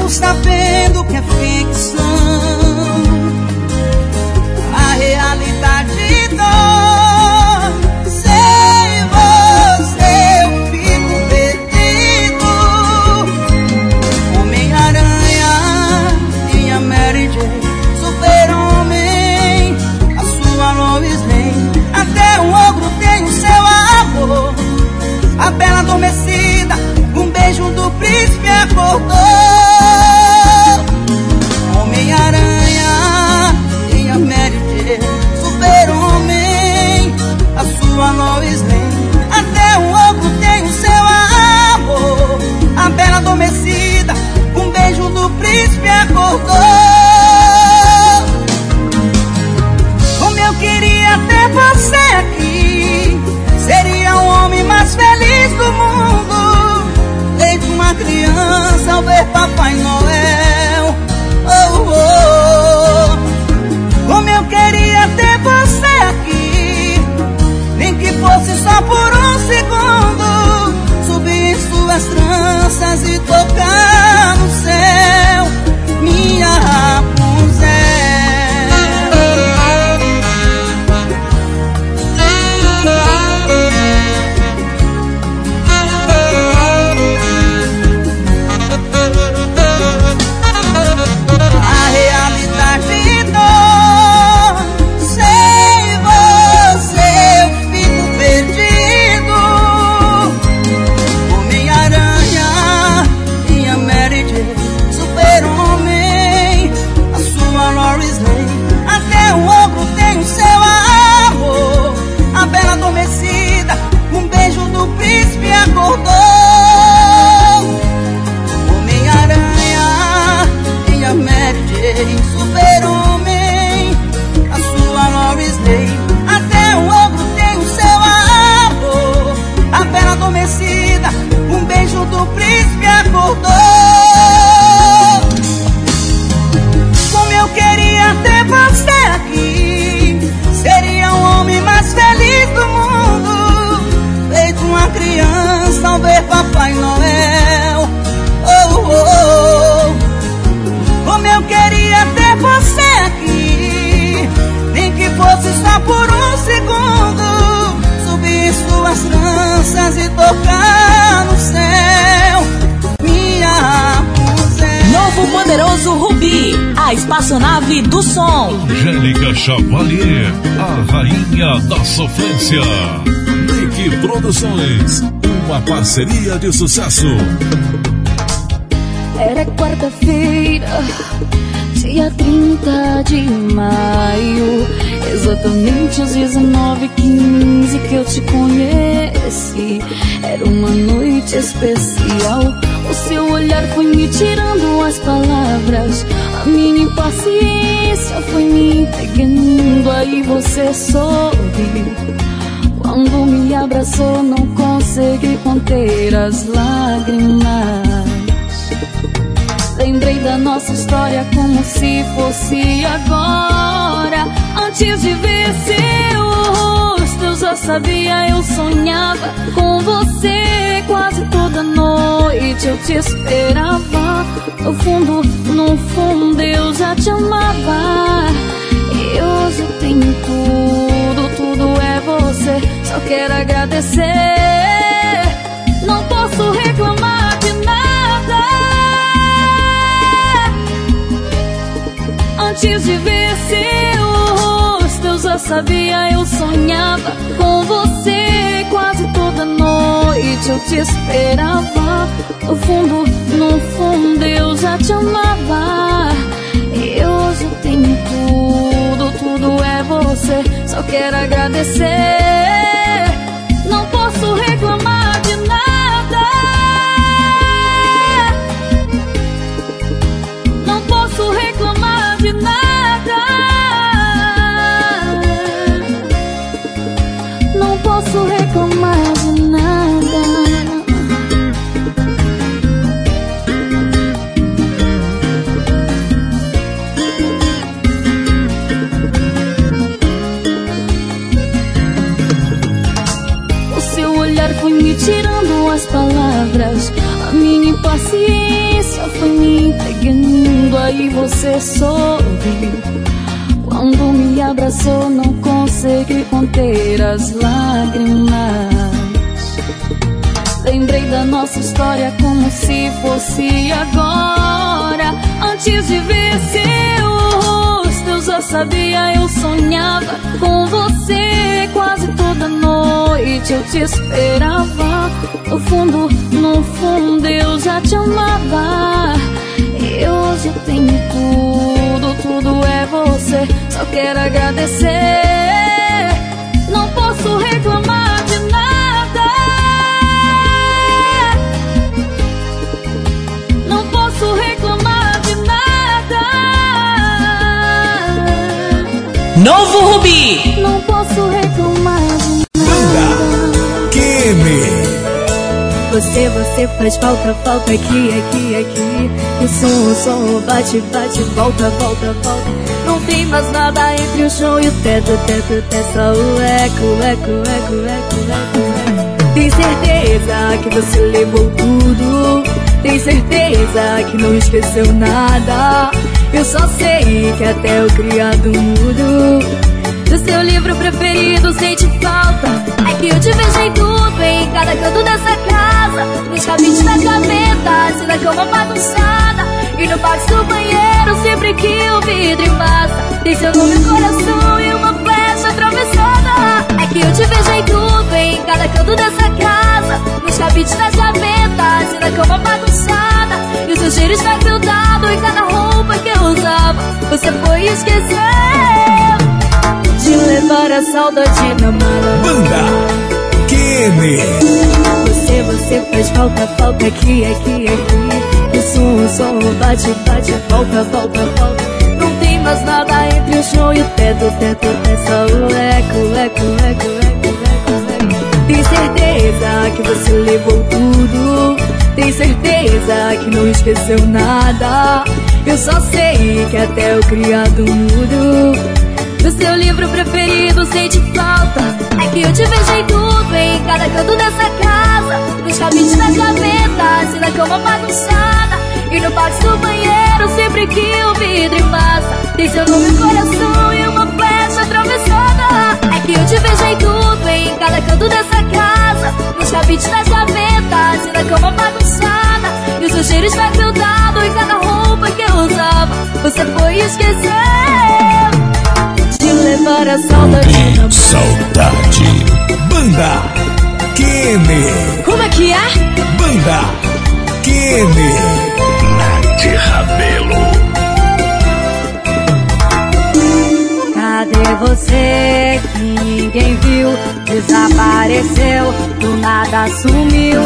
Deus está vendo o que é feio. Espaçonave do som. Angélica Chavalier, a rainha da sofrência. Nick Produções, uma parceria de sucesso. Era quarta-feira, dia 30 de maio. Exatamente às 19h15 que eu te conheci. Era uma noite especial. O seu olhar foi me tirando as palavras. Minha impaciência foi me pegando. Aí você sorriu. Quando me abraçou, não consegui conter as lágrimas. Lembrei da nossa história como se fosse agora. Antes de ver seu rosto, já sabia, eu sonhava com você quase toda noite. Eu te esperava. No fundo, no fundo, eu já te amava. E hoje eu tenho tudo, tudo é você. Só quero agradecer. Não posso reclamar de nada. Antes de ver seu eu já sabia, eu sonhava com você quase toda noite. Eu te esperava. No fundo, no fundo, eu já te amava. E hoje eu tenho tudo, tudo é você. Só quero agradecer. Minha impaciência foi me pegando. Aí você sorriu. Quando me abraçou, não consegui conter as lágrimas. Lembrei da nossa história como se fosse agora. Antes de ver seu rosto, já sabia, eu sonhava com você quase toda noite. Eu te esperava. No fundo, no fundo, eu já te amava. E hoje eu tenho tudo, tudo é você. Só quero agradecer. Não posso Novo Rubi. Não posso reclamar de nada. Kimi. Você, você faz falta, falta aqui, aqui, aqui. O som, o som, bate, bate, volta, volta, volta. Não tem mais nada entre o chão e o teto, teto, teto. Só o eco, eco, eco, eco, eco. Tem certeza que você levou tudo? Tem certeza que não esqueceu nada? Eu só sei que até o criado mudo. Do seu livro preferido sente falta. É que eu te vejo em tudo, em cada canto dessa casa. Nos cabides das gavetas e na cama bagunçada. E no box do banheiro, sempre que o vidro embaça Tem seu nome no coração e uma flecha atravessada. É que eu te vejo em tudo, em cada canto dessa casa. Nos cabides das gavetas e na cama bagunçada. E o seu cheiro está grudado em cada roupa que Você foi e esqueceu de levar a saudade na mala. Banda Kimi. Você, você faz falta, falta aqui, aqui, aqui. O som, o som, bate, bate, volta, volta, volta. Não tem mais nada entre o chão e o teto, teto, é só o eco, eco, eco, eco, eco, eco. Tem certeza que você levou tudo? Tem certeza que não esqueceu nada? Eu só sei que até o criado mudo. Do seu livro preferido sente falta. É que eu te vejo em tudo, em cada canto dessa casa. Nos cabides das gavetas e na cama bagunçada. E no box do banheiro, sempre que o vidro embaça. Tem seu nome no coração e uma flecha atravessada. É que eu te vejo em tudo, em cada canto dessa casa. Nos cabides das gavetas e na cama bagunçada. E o seu cheiro está grudado em cada roupa Você foi e esqueceu de levar a saudade na Saudade. Banda Kene. Como é que é? Banda Kene. Nath Rabelo. Cadê você que ninguém viu? Desapareceu, do nada sumiu.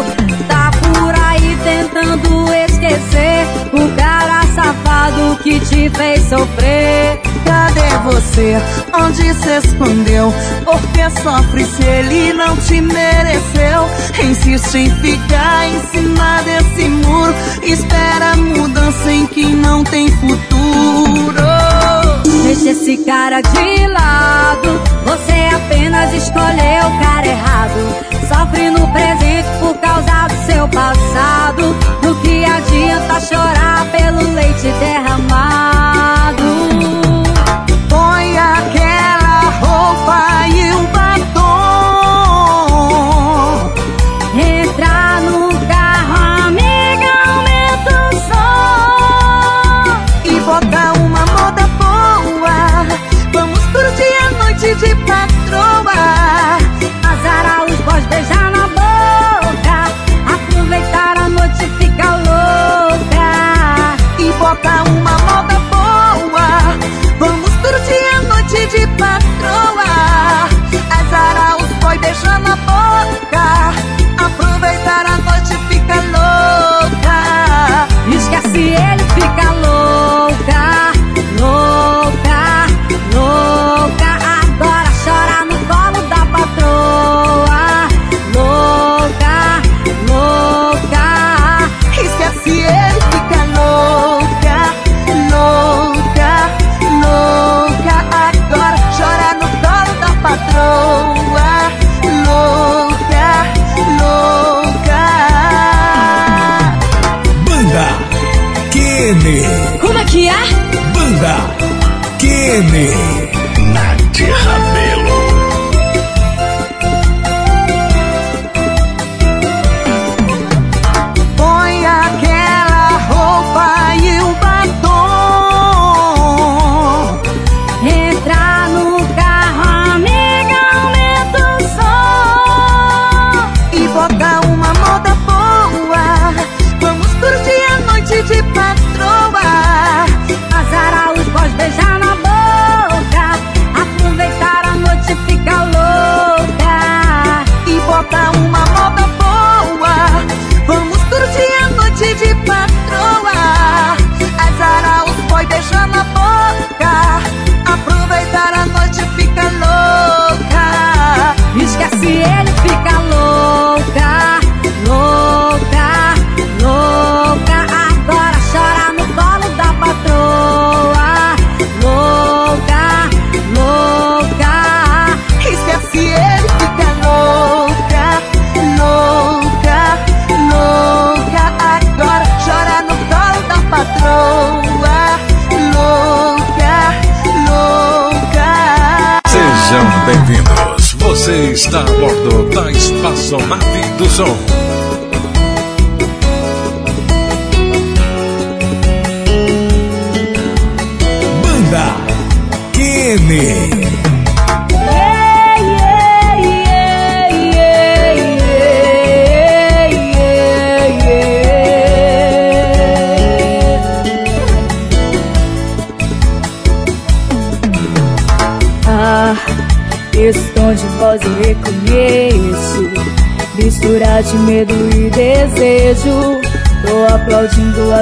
Tá por aí tentando esquecer o cara safado que te fez sofrer. Cadê você? Onde se escondeu? Por que sofre se ele não te mereceu? Insiste em ficar em cima desse muro. Espera mudança em quem não tem futuro. Deixa esse cara de lado. Você apenas escolheu o cara errado. Sofre no presente por causa do seu passado. Do que adianta chorar pelo leite derramado? Bota Kene.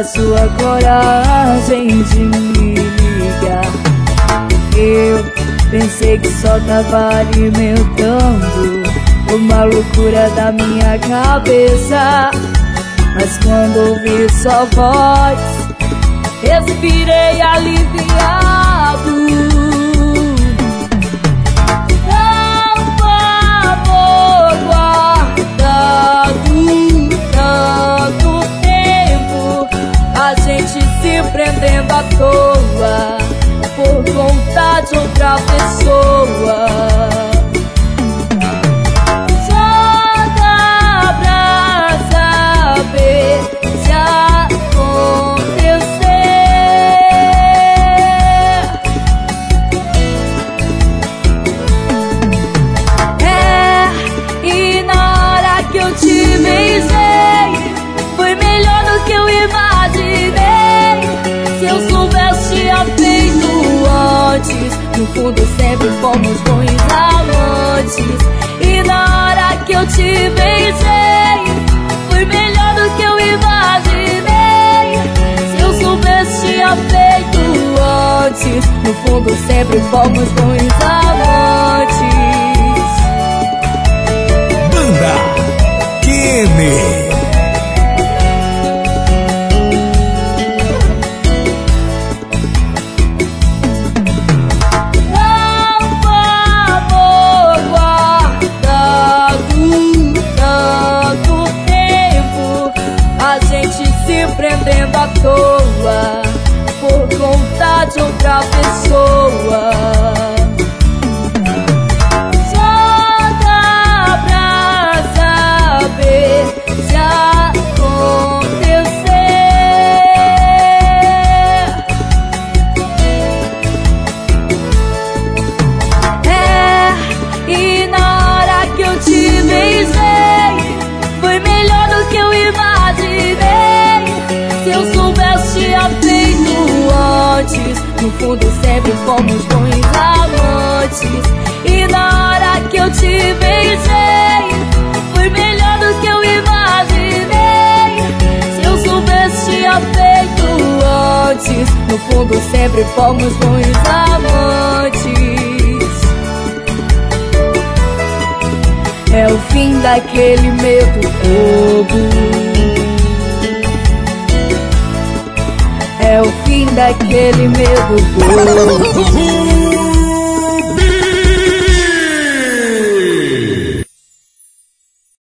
Sua coragem de me ligar. Eu pensei que só tava alimentando uma loucura da minha cabeça. Mas quando ouvi sua voz, respirei aliviado. De outra fomos bons amantes. E na hora que eu te beijei, foi melhor do que eu imaginei. Se eu soubesse, tinha feito antes. No fundo sempre fomos bons amantes. Conta de No fundo sempre fomos bons amantes É o fim daquele medo bobo é o fim daquele medo bobo.